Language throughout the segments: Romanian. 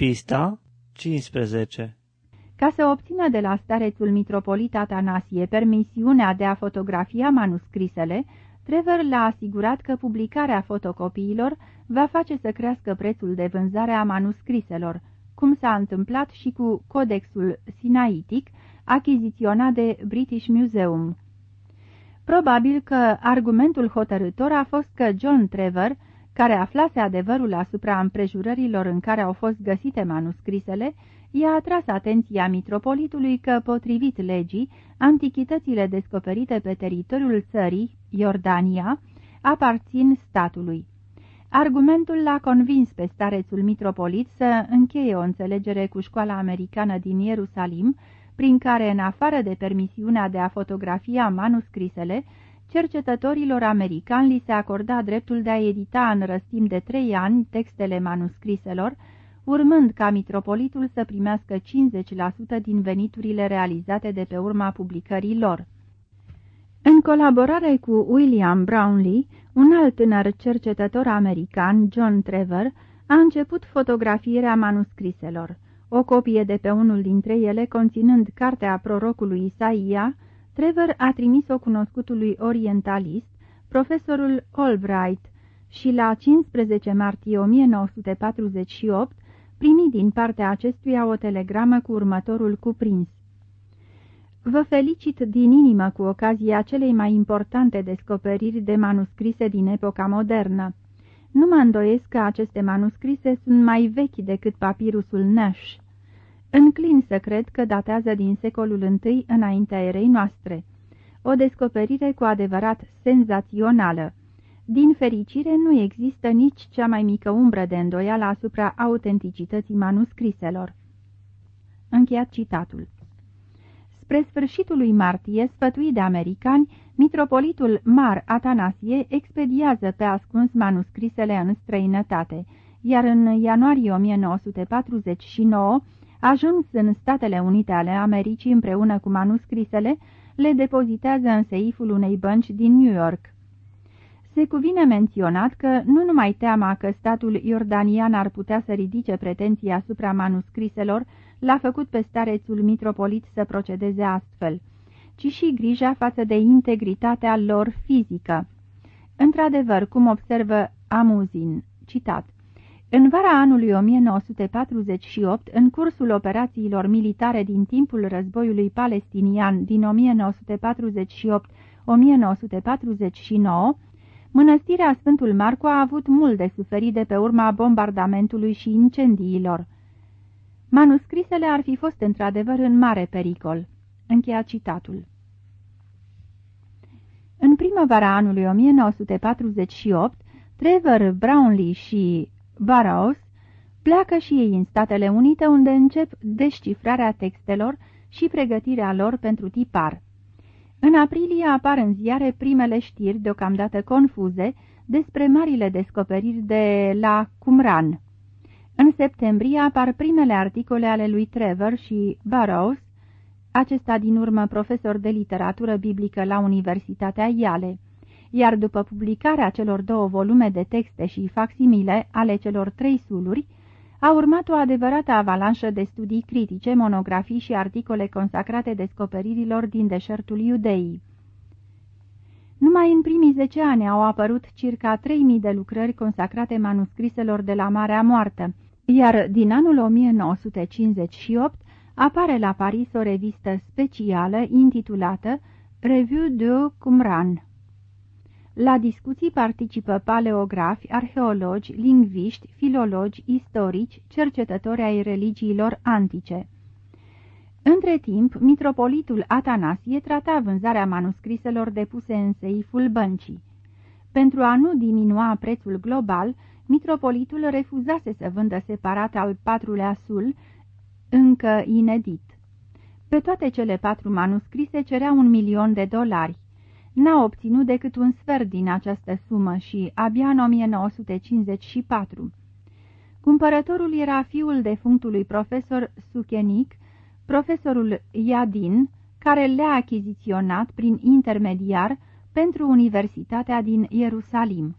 Pista 15 Ca să obțină de la starețul mitropolit Atanasie permisiunea de a fotografia manuscrisele, Trevor l-a asigurat că publicarea fotocopiilor va face să crească prețul de vânzare a manuscriselor, cum s-a întâmplat și cu Codexul Sinaitic, achiziționat de British Museum. Probabil că argumentul hotărător a fost că John Trevor, care aflase adevărul asupra împrejurărilor în care au fost găsite manuscrisele, i-a atras atenția mitropolitului că, potrivit legii, antichitățile descoperite pe teritoriul țării, Iordania, aparțin statului. Argumentul l-a convins pe starețul mitropolit să încheie o înțelegere cu școala americană din Ierusalim, prin care, în afară de permisiunea de a fotografia manuscrisele, cercetătorilor americani li se acorda dreptul de a edita în răstim de trei ani textele manuscriselor, urmând ca mitropolitul să primească 50% din veniturile realizate de pe urma publicării lor. În colaborare cu William Brownlee, un alt tânăr cercetător american, John Trevor, a început fotografierea manuscriselor. O copie de pe unul dintre ele, conținând cartea prorocului Isaia, Trevor a trimis-o cunoscutului orientalist, profesorul Albright, și la 15 martie 1948 primi din partea acestuia o telegramă cu următorul cuprins. Vă felicit din inimă cu ocazia celei mai importante descoperiri de manuscrise din epoca modernă. Nu mă îndoiesc că aceste manuscrise sunt mai vechi decât papirusul Nash. Înclin să cred că datează din secolul I înaintea erei noastre. O descoperire cu adevărat senzațională. Din fericire, nu există nici cea mai mică umbră de îndoială asupra autenticității manuscriselor. Încheiat citatul. Spre sfârșitul lui martie, sfătuit de americani, mitropolitul Mar Atanasie expediază pe ascuns manuscrisele în străinătate, iar în ianuarie 1949, ajuns în Statele Unite ale Americii împreună cu manuscrisele, le depozitează în seiful unei bănci din New York. Se cuvine menționat că nu numai teama că statul iordanian ar putea să ridice pretenții asupra manuscriselor l-a făcut pe starețul mitropolit să procedeze astfel, ci și grija față de integritatea lor fizică. Într-adevăr, cum observă Amuzin, citat, în vara anului 1948, în cursul operațiilor militare din timpul războiului palestinian din 1948-1949, Mănăstirea Sfântul Marcu a avut mult de suferit de pe urma bombardamentului și incendiilor. Manuscrisele ar fi fost într-adevăr în mare pericol. Încheia citatul. În primăvara anului 1948, Trevor Brownlee și Barrows pleacă și ei în Statele Unite unde încep descifrarea textelor și pregătirea lor pentru tipar. În aprilie apar în ziare primele știri, deocamdată confuze, despre marile descoperiri de la Qumran. În septembrie apar primele articole ale lui Trevor și Burroughs, acesta din urmă profesor de literatură biblică la Universitatea Iale, iar după publicarea celor două volume de texte și facsimile ale celor trei suluri, a urmat o adevărată avalanșă de studii critice, monografii și articole consacrate descoperirilor din deșertul Iudeii. Numai în primii zece ani au apărut circa 3000 de lucrări consacrate manuscriselor de la Marea Moartă, iar din anul 1958 apare la Paris o revistă specială intitulată Revue de Qumran. La discuții participă paleografi, arheologi, lingviști, filologi, istorici, cercetători ai religiilor antice. Între timp, mitropolitul Atanasie trata vânzarea manuscriselor depuse în seiful băncii. Pentru a nu diminua prețul global, mitropolitul refuzase să vândă separat al patrulea sul, încă inedit. Pe toate cele patru manuscrise cerea un milion de dolari n-a obținut decât un sfert din această sumă și abia în 1954. Cumpărătorul era fiul defunctului profesor Suchenic, profesorul Iadin, care le-a achiziționat prin intermediar pentru Universitatea din Ierusalim.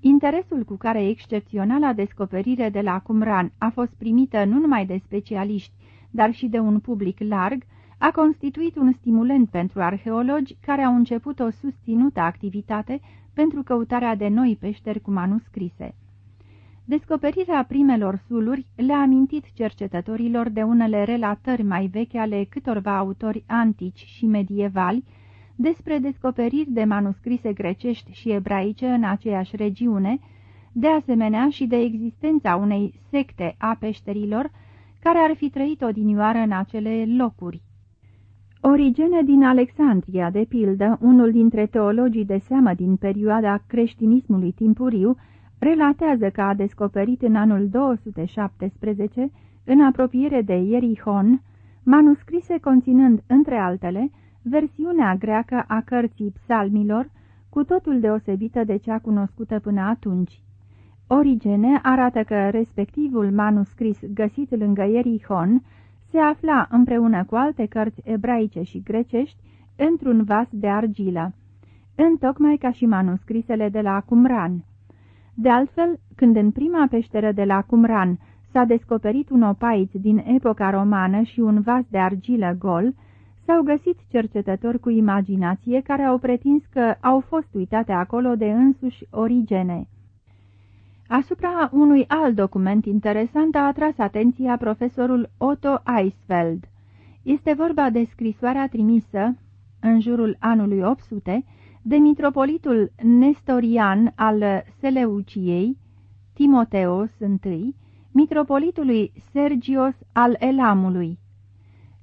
Interesul cu care excepționala descoperire de la Qumran a fost primită nu numai de specialiști, dar și de un public larg, a constituit un stimulent pentru arheologi care au început o susținută activitate pentru căutarea de noi peșteri cu manuscrise. Descoperirea primelor suluri le-a amintit cercetătorilor de unele relatări mai vechi ale câtorva autori antici și medievali despre descoperiri de manuscrise grecești și ebraice în aceeași regiune, de asemenea și de existența unei secte a peșterilor care ar fi trăit odinioară în acele locuri. Origene din Alexandria, de pildă, unul dintre teologii de seamă din perioada creștinismului timpuriu, relatează că a descoperit în anul 217, în apropiere de Ierihon, manuscrise conținând, între altele, versiunea greacă a cărții psalmilor, cu totul deosebită de cea cunoscută până atunci. Origene arată că respectivul manuscris găsit lângă Ierihon se afla împreună cu alte cărți ebraice și grecești într-un vas de argilă, întocmai ca și manuscrisele de la Qumran. De altfel, când în prima peșteră de la Qumran s-a descoperit un opaiț din epoca romană și un vas de argilă gol, s-au găsit cercetători cu imaginație care au pretins că au fost uitate acolo de însuși Origene. Asupra unui alt document interesant a atras atenția profesorul Otto Eisfeld. Este vorba de scrisoarea trimisă, în jurul anului 800, de mitropolitul nestorian al Seleuciei, Timoteos I, mitropolitului Sergios al Elamului.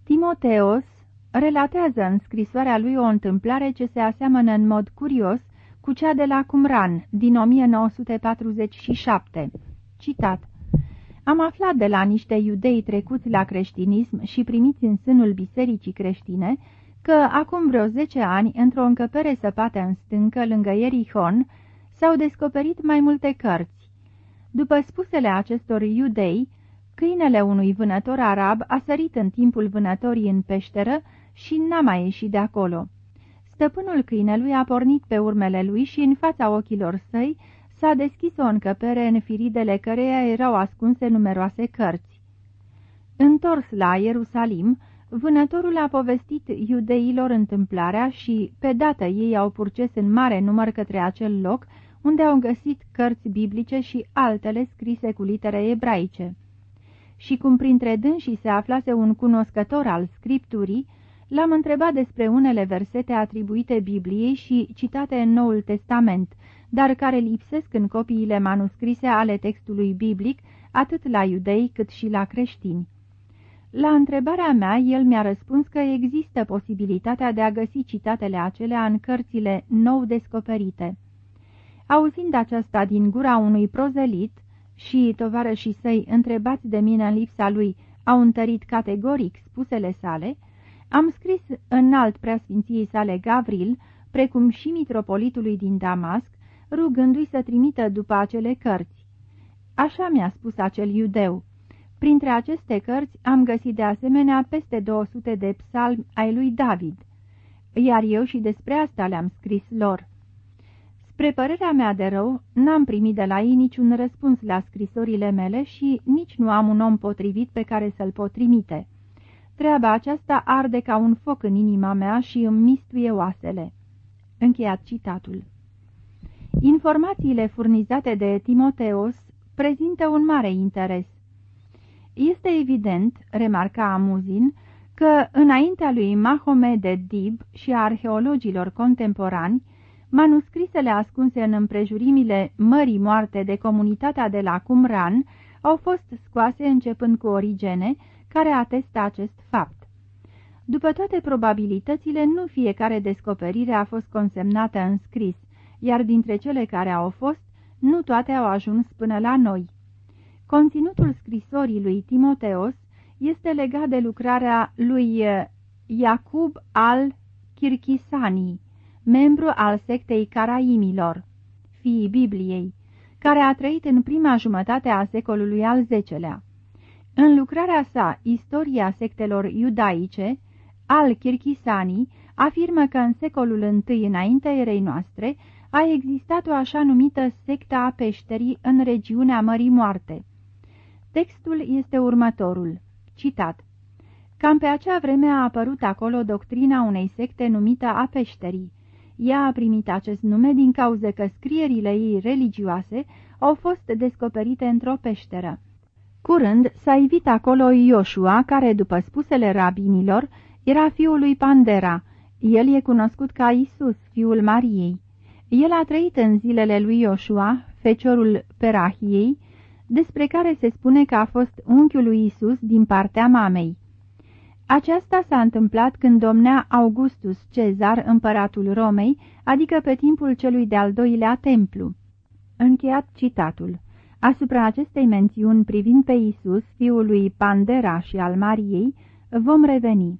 Timoteos relatează în scrisoarea lui o întâmplare ce se aseamănă în mod curios cu cea de la Cumran, din 1947. Citat Am aflat de la niște iudei trecuți la creștinism și primiți în sânul bisericii creștine că acum vreo zece ani, într-o încăpere săpată în stâncă, lângă Ierihon, s-au descoperit mai multe cărți. După spusele acestor iudei, câinele unui vânător arab a sărit în timpul vânătorii în peșteră și n-a mai ieșit de acolo. Stăpânul câinelui a pornit pe urmele lui și în fața ochilor săi s-a deschis o încăpere în firidele căreia erau ascunse numeroase cărți. Întors la Ierusalim, vânătorul a povestit iudeilor întâmplarea și, pe dată, ei au purces în mare număr către acel loc, unde au găsit cărți biblice și altele scrise cu litere ebraice. Și cum printre dânsii se aflase un cunoscător al scripturii, L-am întrebat despre unele versete atribuite Bibliei și citate în Noul Testament, dar care lipsesc în copiile manuscrise ale textului biblic, atât la iudei cât și la creștini. La întrebarea mea, el mi-a răspuns că există posibilitatea de a găsi citatele acelea în cărțile nou descoperite. Auzind aceasta din gura unui prozelit și tovarășii săi, întrebați de mine în lipsa lui, au întărit categoric spusele sale, am scris înalt preasfinției sale Gavril, precum și mitropolitului din Damasc, rugându-i să trimită după acele cărți. Așa mi-a spus acel iudeu. Printre aceste cărți am găsit de asemenea peste 200 de psalmi ai lui David, iar eu și despre asta le-am scris lor. Spre părerea mea de rău, n-am primit de la ei niciun răspuns la scrisorile mele și nici nu am un om potrivit pe care să-l pot trimite. Treaba aceasta arde ca un foc în inima mea și îmi mistuie oasele. Încheiat citatul. Informațiile furnizate de Timoteos prezintă un mare interes. Este evident, remarca Amuzin, că înaintea lui Mahomed Dib și a arheologilor contemporani, manuscrisele ascunse în împrejurimile Mării Moarte de comunitatea de la Qumran au fost scoase începând cu Origene, care atestă acest fapt. După toate probabilitățile, nu fiecare descoperire a fost consemnată în scris, iar dintre cele care au fost, nu toate au ajuns până la noi. Conținutul scrisorii lui Timoteos este legat de lucrarea lui eh, Iacub al Kirkisanii, membru al sectei Caraimilor, fiii Bibliei, care a trăit în prima jumătate a secolului al X-lea. În lucrarea sa Istoria sectelor iudaice, al Kirkisani afirmă că în secolul I înainte erei noastre a existat o așa numită secta a peșterii în regiunea Mării Moarte. Textul este următorul. Citat. Cam pe acea vreme a apărut acolo doctrina unei secte numită a peșterii. Ea a primit acest nume din cauza că scrierile ei religioase au fost descoperite într-o peșteră. Curând s-a ivit acolo Ioshua, care, după spusele rabinilor, era fiul lui Pandera. El e cunoscut ca Isus, fiul Mariei. El a trăit în zilele lui Ioshua, feciorul Perahiei, despre care se spune că a fost unchiul lui Isus din partea mamei. Aceasta s-a întâmplat când domnea Augustus Cezar, împăratul Romei, adică pe timpul celui de-al doilea templu. Încheiat citatul. Asupra acestei mențiuni privind pe Isus, fiul lui Pandera și al Mariei, vom reveni.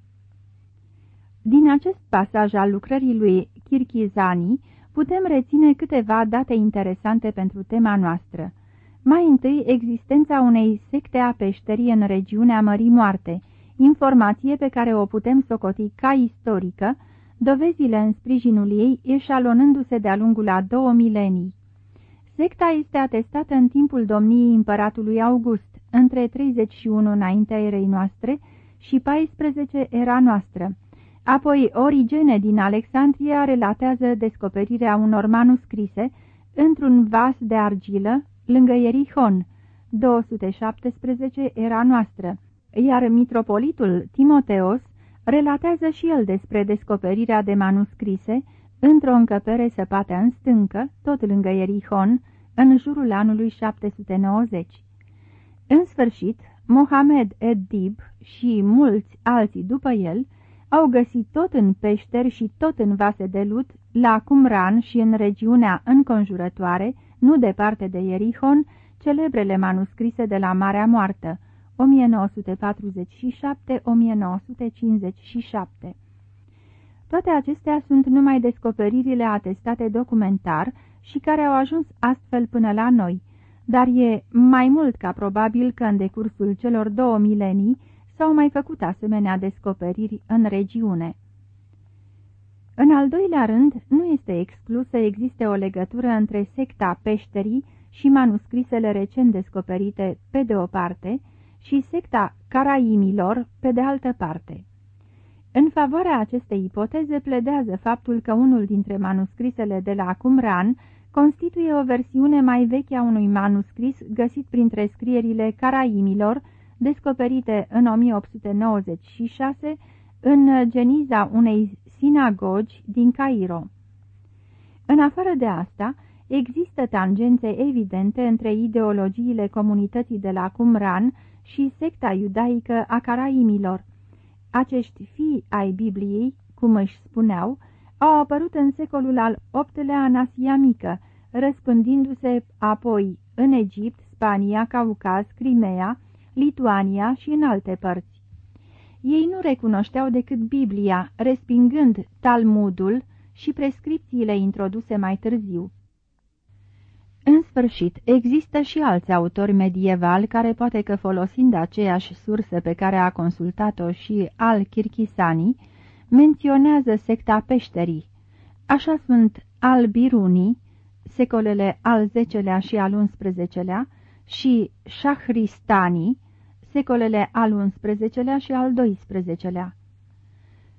Din acest pasaj al lucrării lui Kirchizani putem reține câteva date interesante pentru tema noastră. Mai întâi, existența unei secte a peșterii în regiunea Mării Moarte, informație pe care o putem socoti ca istorică, dovezile în sprijinul ei eșalonându-se de-a lungul a două milenii. Secta este atestată în timpul domniei împăratului August, între 31 înaintea erei noastre și 14 era noastră. Apoi, Origene din Alexandria relatează descoperirea unor manuscrise într-un vas de argilă lângă Ierihon, 217 era noastră, iar mitropolitul Timoteos relatează și el despre descoperirea de manuscrise într-o încăpere săpată în stâncă, tot lângă Ierihon, în jurul anului 790. În sfârșit, Mohamed Ed-Dib și mulți alții după el au găsit tot în peșteri și tot în vase de lut, la Qumran și în regiunea înconjurătoare, nu departe de Ierihon, celebrele manuscrise de la Marea Moartă, 1947-1957. Toate acestea sunt numai descoperirile atestate documentar și care au ajuns astfel până la noi, dar e mai mult ca probabil că în decursul celor două milenii s-au mai făcut asemenea descoperiri în regiune. În al doilea rând, nu este exclus să existe o legătură între secta peșterii și manuscrisele recent descoperite pe de o parte și secta caraimilor pe de altă parte. În favoarea acestei ipoteze pledează faptul că unul dintre manuscrisele de la Qumran constituie o versiune mai veche a unui manuscris găsit printre scrierile caraimilor, descoperite în 1896 în geniza unei sinagogi din Cairo. În afară de asta, există tangențe evidente între ideologiile comunității de la Qumran și secta iudaică a caraimilor. Acești fii ai Bibliei, cum își spuneau, au apărut în secolul al VIII-lea în Asia Mică, răspândindu-se apoi în Egipt, Spania, Caucaz, Crimea, Lituania și în alte părți. Ei nu recunoșteau decât Biblia, respingând Talmudul și prescripțiile introduse mai târziu. În sfârșit, există și alți autori medievali care poate că folosind aceeași sursă pe care a consultat-o și al Kirchisani, menționează secta peșterii. Așa sunt al Biruni, secolele al X-lea și al XI-lea, și Shahristani, secolele al XI-lea și al XII-lea.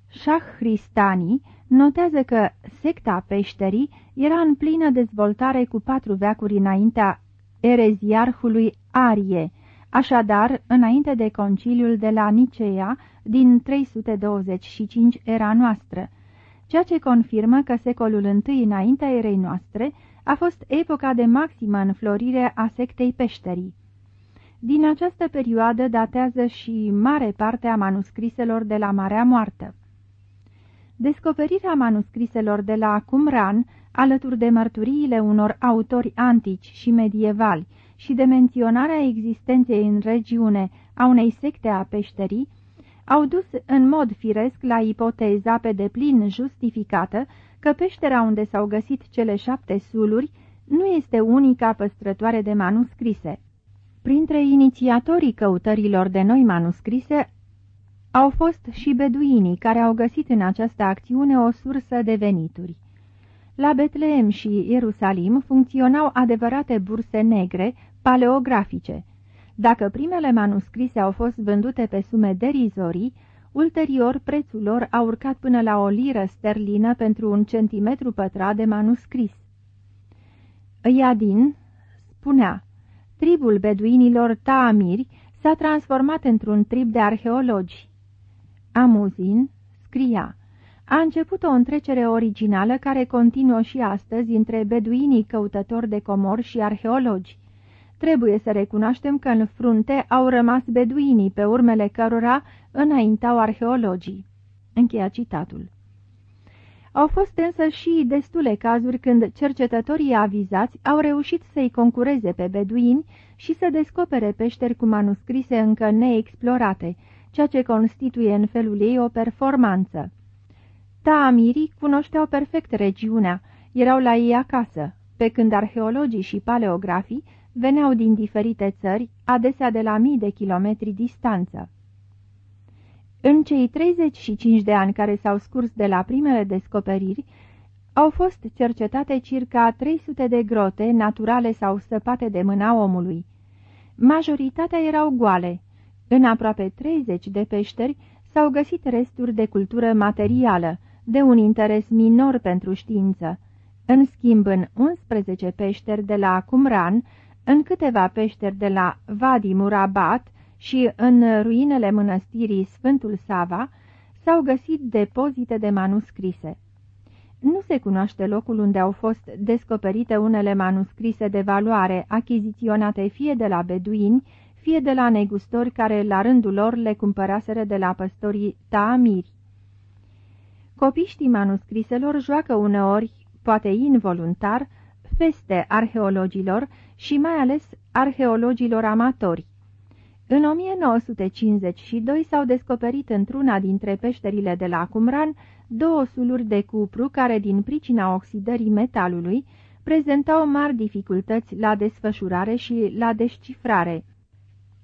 Shahristani notează că secta peșterii era în plină dezvoltare cu patru veacuri înaintea ereziarhului Arie, așadar înainte de conciliul de la Nicea din 325 era noastră, ceea ce confirmă că secolul I înaintea erei noastre a fost epoca de maximă înflorire a sectei peșterii. Din această perioadă datează și mare parte a manuscriselor de la Marea Moartă. Descoperirea manuscriselor de la Qumran, alături de mărturiile unor autori antici și medievali și de menționarea existenței în regiune a unei secte a peșterii, au dus în mod firesc la ipoteza pe deplin justificată că peștera unde s-au găsit cele șapte suluri nu este unica păstrătoare de manuscrise. Printre inițiatorii căutărilor de noi manuscrise au fost și beduinii care au găsit în această acțiune o sursă de venituri. La Betleem și Ierusalim funcționau adevărate burse negre, paleografice. Dacă primele manuscrise au fost vândute pe sume derizorii, ulterior prețul lor a urcat până la o liră sterlină pentru un centimetru pătrat de manuscris. Iadin spunea, tribul beduinilor Taamiri s-a transformat într-un trib de arheologi. Amuzin scria, a început o întrecere originală care continuă și astăzi între beduinii căutători de comori și arheologi. Trebuie să recunoaștem că în frunte au rămas beduinii, pe urmele cărora înaintau arheologii. Încheia citatul. Au fost însă și destule cazuri când cercetătorii avizați au reușit să-i concureze pe beduini și să descopere peșteri cu manuscrise încă neexplorate, ceea ce constituie în felul ei o performanță. Taamirii cunoșteau perfect regiunea, erau la ei acasă, pe când arheologii și paleografii veneau din diferite țări, adesea de la mii de kilometri distanță. În cei 35 de ani care s-au scurs de la primele descoperiri, au fost cercetate circa 300 de grote naturale sau săpate de mâna omului. Majoritatea erau goale. În aproape 30 de peșteri s-au găsit resturi de cultură materială, de un interes minor pentru știință. În schimb, în 11 peșteri de la Qumran, în câteva peșteri de la Vadi Murabat și în ruinele mănăstirii Sfântul Sava, s-au găsit depozite de manuscrise. Nu se cunoaște locul unde au fost descoperite unele manuscrise de valoare achiziționate fie de la beduini, fie de la negustori care la rândul lor le cumpăraseră de la păstorii Taamiri. Copiștii manuscriselor joacă uneori, poate involuntar, feste arheologilor și mai ales arheologilor amatori. În 1952 s-au descoperit într-una dintre peșterile de la Cumran două suluri de cupru care, din pricina oxidării metalului, prezentau mari dificultăți la desfășurare și la descifrare.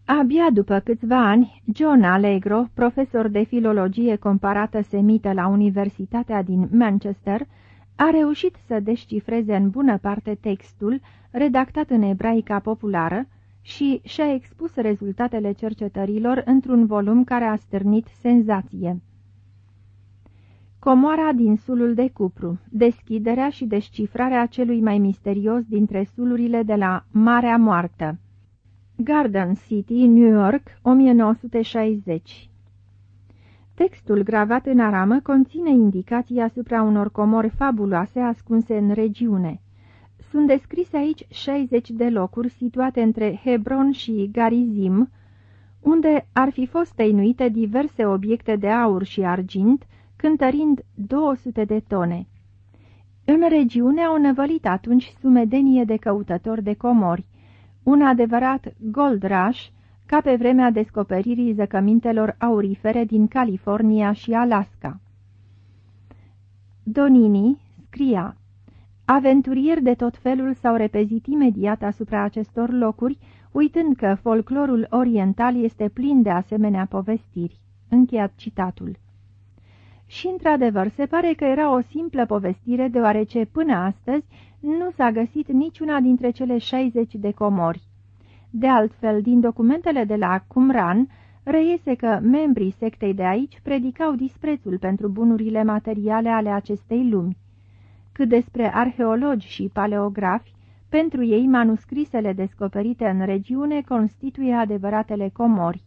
Abia după câțiva ani, John Allegro, profesor de filologie comparată semită la Universitatea din Manchester, a reușit să descifreze în bună parte textul, redactat în ebraica populară, și și-a expus rezultatele cercetărilor într-un volum care a stârnit senzație. Comoara din sulul de cupru, deschiderea și descifrarea celui mai misterios dintre sulurile de la Marea Moartă. Garden City, New York, 1960 Textul gravat în aramă conține indicații asupra unor comori fabuloase ascunse în regiune. Sunt descrise aici 60 de locuri situate între Hebron și Garizim, unde ar fi fost tăinuite diverse obiecte de aur și argint, cântărind 200 de tone. În regiune au năvălit atunci sumedenie de căutători de comori, un adevărat gold rush, ca pe vremea descoperirii zăcămintelor aurifere din California și Alaska. Donini scria Aventurieri de tot felul s-au repezit imediat asupra acestor locuri, uitând că folclorul oriental este plin de asemenea povestiri. Încheiat citatul. Și, într-adevăr, se pare că era o simplă povestire, deoarece, până astăzi, nu s-a găsit niciuna dintre cele 60 de comori. De altfel, din documentele de la Qumran, reiese că membrii sectei de aici predicau disprețul pentru bunurile materiale ale acestei lumi. Cât despre arheologi și paleografi, pentru ei manuscrisele descoperite în regiune constituie adevăratele comori.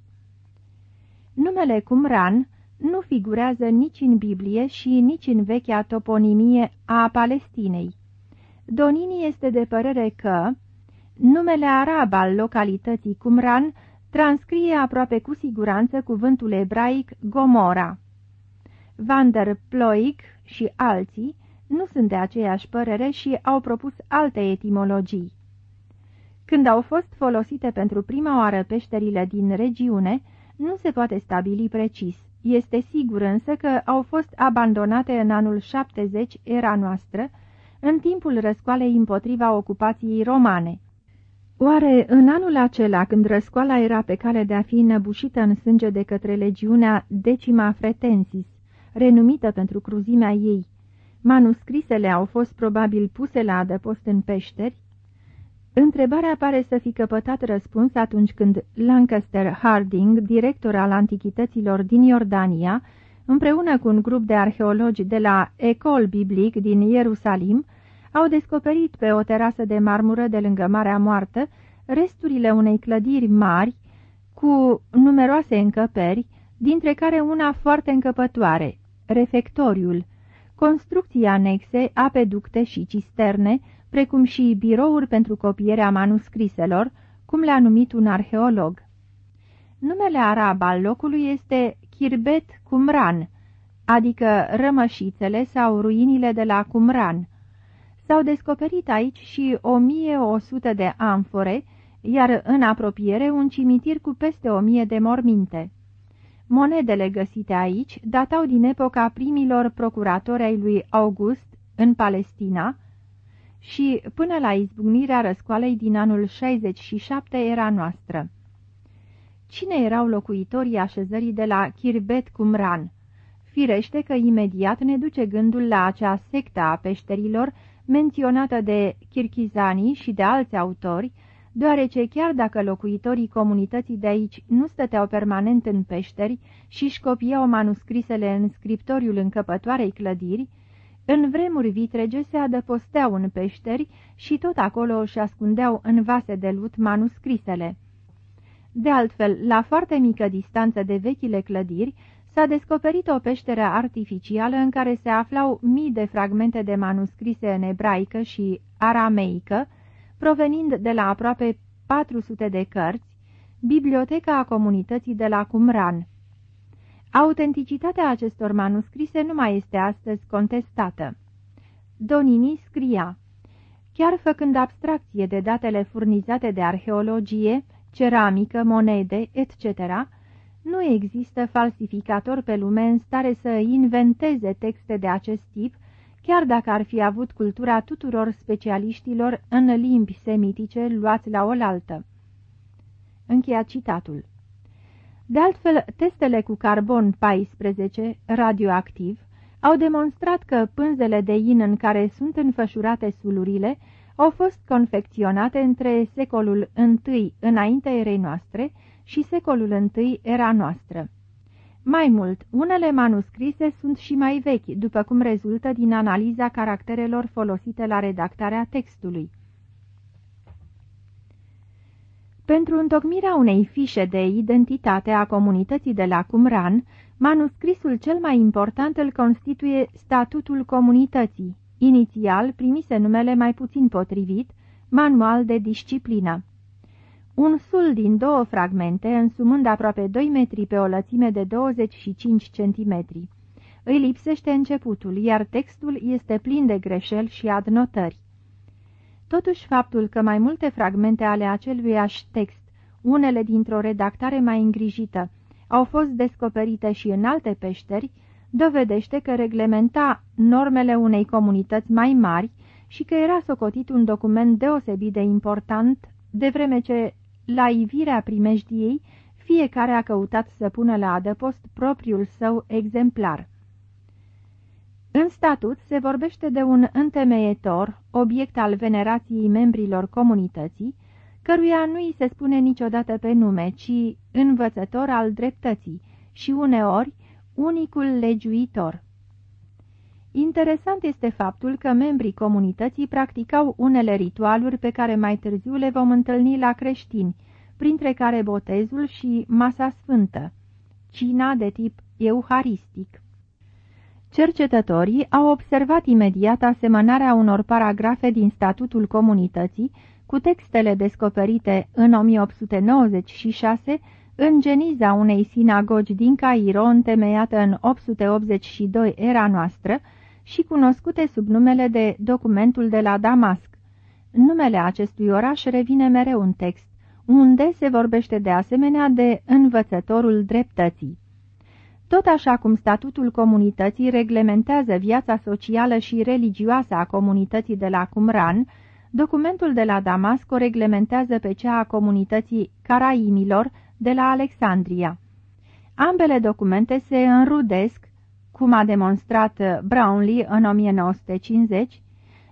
Numele Qumran nu figurează nici în Biblie și nici în vechea toponimie a Palestinei. Donini este de părere că numele arab al localității Qumran transcrie aproape cu siguranță cuvântul ebraic Gomora. Van der Ploig și alții nu sunt de aceeași părere și au propus alte etimologii. Când au fost folosite pentru prima oară peșterile din regiune, nu se poate stabili precis. Este sigur însă că au fost abandonate în anul 70 era noastră, în timpul răscoalei împotriva ocupației romane. Oare în anul acela, când răscoala era pe cale de a fi năbușită în sânge de către legiunea Decima Fretensis, renumită pentru cruzimea ei, manuscrisele au fost probabil puse la adăpost în peșteri, întrebarea pare să fi căpătat răspuns atunci când Lancaster Harding, director al antichităților din Iordania, împreună cu un grup de arheologi de la Ecol Biblic din Ierusalim, au descoperit pe o terasă de marmură de lângă Marea Moartă resturile unei clădiri mari cu numeroase încăperi, dintre care una foarte încăpătoare, refectoriul, construcții anexe, apeducte și cisterne, precum și birouri pentru copierea manuscriselor, cum le-a numit un arheolog. Numele arab al locului este Kirbet Cumran, adică rămășițele sau ruinile de la Cumran. S-au descoperit aici și 1100 de amfore, iar în apropiere un cimitir cu peste o mie de morminte. Monedele găsite aici datau din epoca primilor procuratori ai lui August în Palestina și până la izbucnirea răscoalei din anul 67 era noastră. Cine erau locuitorii așezării de la Kirbet Cumran? Firește că imediat ne duce gândul la acea sectă a peșterilor menționată de Kirchizanii și de alți autori, deoarece chiar dacă locuitorii comunității de aici nu stăteau permanent în peșteri și își copiau manuscrisele în scriptoriul încăpătoarei clădiri, în vremuri vitrege se adăposteau în peșteri și tot acolo își ascundeau în vase de lut manuscrisele. De altfel, la foarte mică distanță de vechile clădiri, s-a descoperit o peșteră artificială în care se aflau mii de fragmente de manuscrise în ebraică și arameică, provenind de la aproape 400 de cărți, biblioteca a comunității de la Qumran. Autenticitatea acestor manuscrise nu mai este astăzi contestată. Donini scria, chiar făcând abstracție de datele furnizate de arheologie, ceramică, monede, etc., nu există falsificator pe lume în stare să inventeze texte de acest tip chiar dacă ar fi avut cultura tuturor specialiștilor în limbi semitice luați la oaltă. Încheia citatul. De altfel, testele cu carbon 14, radioactiv, au demonstrat că pânzele de in în care sunt înfășurate sulurile au fost confecționate între secolul I înainte erei noastre și secolul I era noastră. Mai mult, unele manuscrise sunt și mai vechi, după cum rezultă din analiza caracterelor folosite la redactarea textului. Pentru întocmirea unei fișe de identitate a comunității de la Cumran, manuscrisul cel mai important îl constituie Statutul Comunității, inițial primise numele mai puțin potrivit, Manual de Disciplină. Un sul din două fragmente, însumând aproape 2 metri pe o lățime de 25 centimetri. Îi lipsește începutul, iar textul este plin de greșeli și adnotări. Totuși, faptul că mai multe fragmente ale aceluiași text, unele dintr-o redactare mai îngrijită, au fost descoperite și în alte peșteri, dovedește că reglementa normele unei comunități mai mari și că era socotit un document deosebit de important, de vreme ce la ivirea primejdiei, fiecare a căutat să pună la adăpost propriul său exemplar. În statut se vorbește de un întemeietor, obiect al venerației membrilor comunității, căruia nu îi se spune niciodată pe nume, ci învățător al dreptății și uneori unicul legiuitor. Interesant este faptul că membrii comunității practicau unele ritualuri pe care mai târziu le vom întâlni la creștini, printre care botezul și masa sfântă, cina de tip euharistic. Cercetătorii au observat imediat asemănarea unor paragrafe din statutul comunității cu textele descoperite în 1896 în geniza unei sinagogi din Cairo întemeiată în 882 era noastră, și cunoscute sub numele de documentul de la Damasc. Numele acestui oraș revine mereu în text, unde se vorbește de asemenea de învățătorul dreptății. Tot așa cum statutul comunității reglementează viața socială și religioasă a comunității de la Qumran, documentul de la Damasc o reglementează pe cea a comunității Caraimilor de la Alexandria. Ambele documente se înrudesc cum a demonstrat Brownlee în 1950,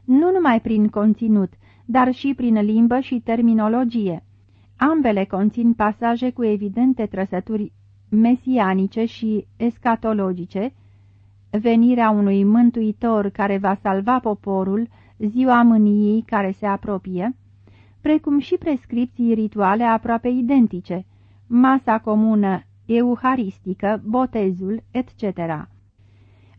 nu numai prin conținut, dar și prin limbă și terminologie. Ambele conțin pasaje cu evidente trăsături mesianice și escatologice, venirea unui mântuitor care va salva poporul, ziua mâniei care se apropie, precum și prescripții rituale aproape identice, masa comună euharistică, botezul, etc.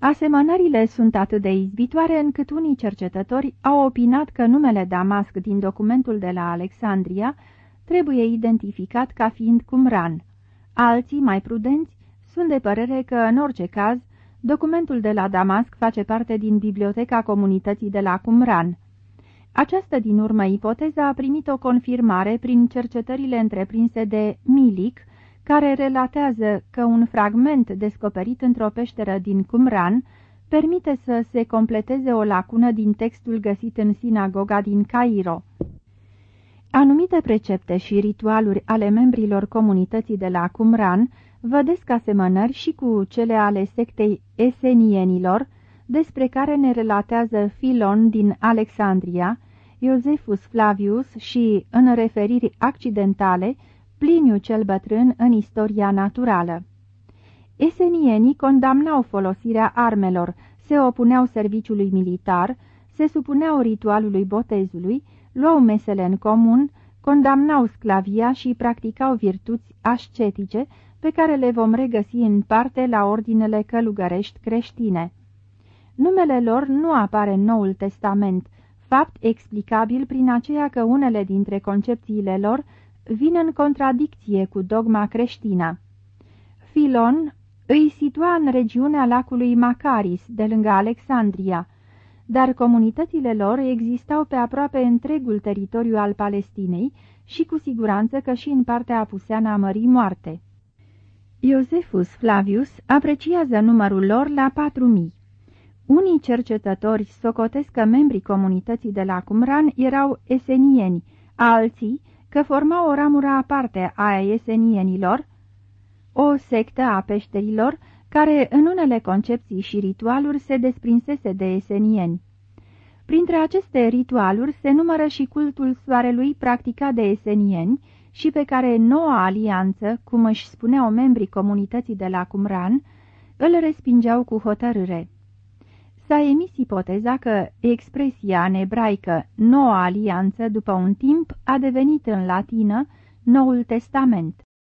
Asemănările sunt atât de izbitoare încât unii cercetători au opinat că numele Damasc din documentul de la Alexandria trebuie identificat ca fiind Cumran. Alții, mai prudenți, sunt de părere că, în orice caz, documentul de la Damasc face parte din biblioteca comunității de la Cumran. Această din urmă ipoteză a primit o confirmare prin cercetările întreprinse de Milic, care relatează că un fragment descoperit într-o peșteră din Qumran permite să se completeze o lacună din textul găsit în sinagoga din Cairo. Anumite precepte și ritualuri ale membrilor comunității de la Qumran vădesc asemănări și cu cele ale sectei esenienilor, despre care ne relatează Filon din Alexandria, Iosefus Flavius și, în referiri accidentale, Pliniu cel bătrân în istoria naturală. Esenienii condamnau folosirea armelor, se opuneau serviciului militar, se supuneau ritualului botezului, luau mesele în comun, condamnau sclavia și practicau virtuți ascetice pe care le vom regăsi în parte la ordinele călugărești creștine. Numele lor nu apare în Noul Testament, fapt explicabil prin aceea că unele dintre concepțiile lor vin în contradicție cu dogma creștină. Filon îi situa în regiunea lacului Macaris, de lângă Alexandria, dar comunitățile lor existau pe aproape întregul teritoriu al Palestinei și cu siguranță că și în partea apuseană a Mării Moarte. Iosefus Flavius apreciază numărul lor la patru mii. Unii cercetători socotesc că membrii comunității de la Cumran erau esenieni, alții că formau o ramură aparte a esenienilor, o sectă a peșterilor, care în unele concepții și ritualuri se desprinsese de esenieni. Printre aceste ritualuri se numără și cultul soarelui practicat de esenieni și pe care noua alianță, cum își spuneau membrii comunității de la Cumran, îl respingeau cu hotărâre. S-a emis ipoteza că expresia în ebraică Noua Alianță după un timp a devenit în latină Noul Testament.